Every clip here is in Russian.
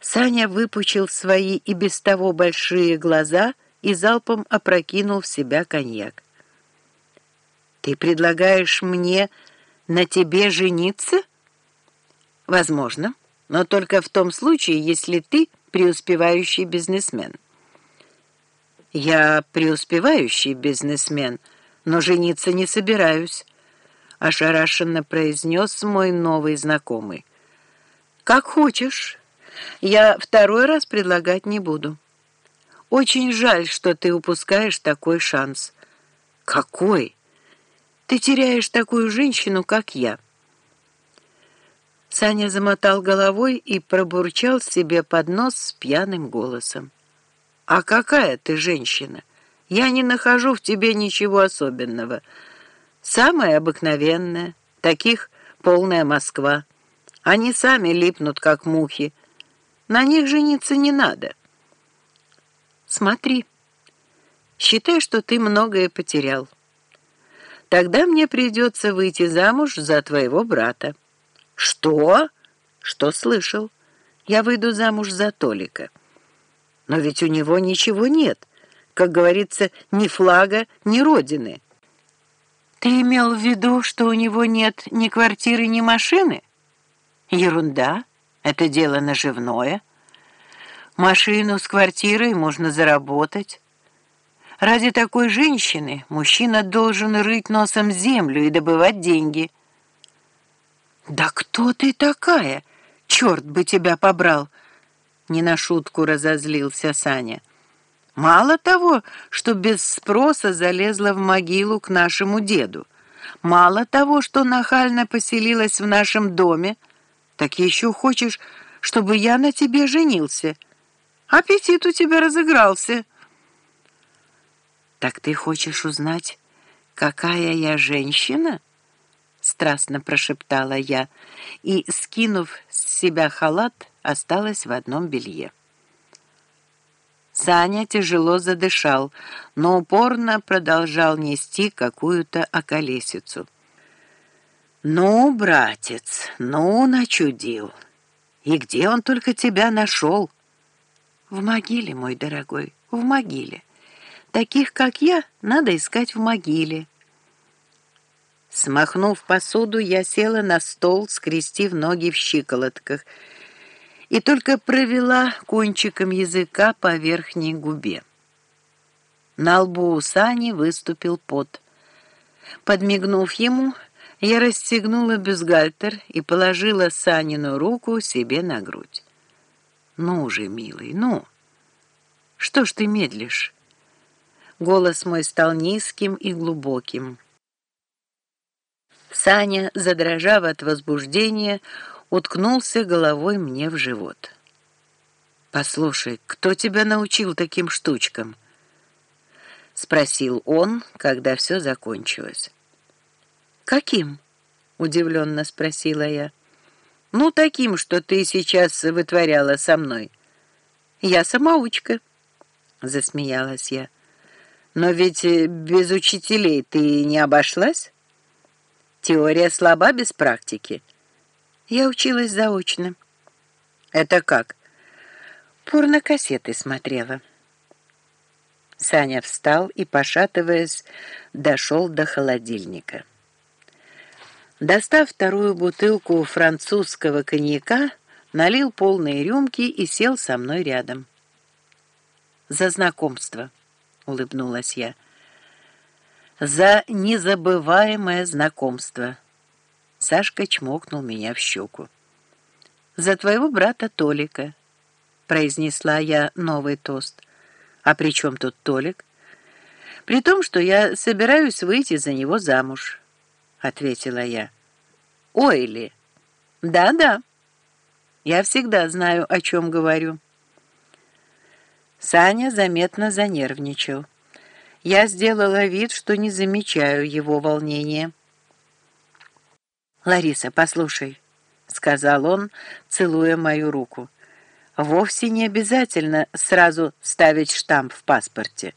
Саня выпучил свои и без того большие глаза и залпом опрокинул в себя коньяк. «Ты предлагаешь мне на тебе жениться?» «Возможно, но только в том случае, если ты преуспевающий бизнесмен». «Я преуспевающий бизнесмен, но жениться не собираюсь», — ошарашенно произнес мой новый знакомый. «Как хочешь». Я второй раз предлагать не буду. Очень жаль, что ты упускаешь такой шанс. Какой? Ты теряешь такую женщину, как я. Саня замотал головой и пробурчал себе под нос с пьяным голосом. «А какая ты женщина? Я не нахожу в тебе ничего особенного. Самая обыкновенная, таких полная Москва. Они сами липнут, как мухи, на них жениться не надо. Смотри, считай, что ты многое потерял. Тогда мне придется выйти замуж за твоего брата. Что? Что слышал? Я выйду замуж за Толика. Но ведь у него ничего нет. Как говорится, ни флага, ни родины. Ты имел в виду, что у него нет ни квартиры, ни машины? Ерунда. Это дело наживное. Машину с квартирой можно заработать. Ради такой женщины мужчина должен рыть носом землю и добывать деньги. «Да кто ты такая? Черт бы тебя побрал!» Не на шутку разозлился Саня. «Мало того, что без спроса залезла в могилу к нашему деду, мало того, что нахально поселилась в нашем доме, так еще хочешь, чтобы я на тебе женился. Аппетит у тебя разыгрался. Так ты хочешь узнать, какая я женщина? Страстно прошептала я и, скинув с себя халат, осталась в одном белье. Саня тяжело задышал, но упорно продолжал нести какую-то околесицу. «Ну, братец, ну, начудил!» И где он только тебя нашел? В могиле, мой дорогой, в могиле. Таких, как я, надо искать в могиле. Смахнув посуду, я села на стол, скрестив ноги в щиколотках, и только провела кончиком языка по верхней губе. На лбу у Сани выступил пот. Подмигнув ему, я расстегнула бюстгальтер и положила Санину руку себе на грудь. «Ну же, милый, ну! Что ж ты медлишь?» Голос мой стал низким и глубоким. Саня, задрожав от возбуждения, уткнулся головой мне в живот. «Послушай, кто тебя научил таким штучкам?» — спросил он, когда все закончилось. «Каким?» — удивленно спросила я. «Ну, таким, что ты сейчас вытворяла со мной». «Я самоучка», — засмеялась я. «Но ведь э, без учителей ты не обошлась? Теория слаба без практики». Я училась заочно. «Это как?» «Порнокассеты смотрела». Саня встал и, пошатываясь, дошел до холодильника. Достав вторую бутылку французского коньяка, налил полные рюмки и сел со мной рядом. «За знакомство», — улыбнулась я. «За незабываемое знакомство». Сашка чмокнул меня в щеку. «За твоего брата Толика», — произнесла я новый тост. «А при чем тут Толик?» «При том, что я собираюсь выйти за него замуж». — ответила я. «Ойли!» «Да-да, я всегда знаю, о чем говорю». Саня заметно занервничал. Я сделала вид, что не замечаю его волнения. «Лариса, послушай», — сказал он, целуя мою руку. «Вовсе не обязательно сразу ставить штамп в паспорте.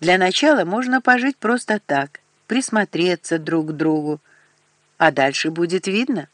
Для начала можно пожить просто так» присмотреться друг к другу, а дальше будет видно.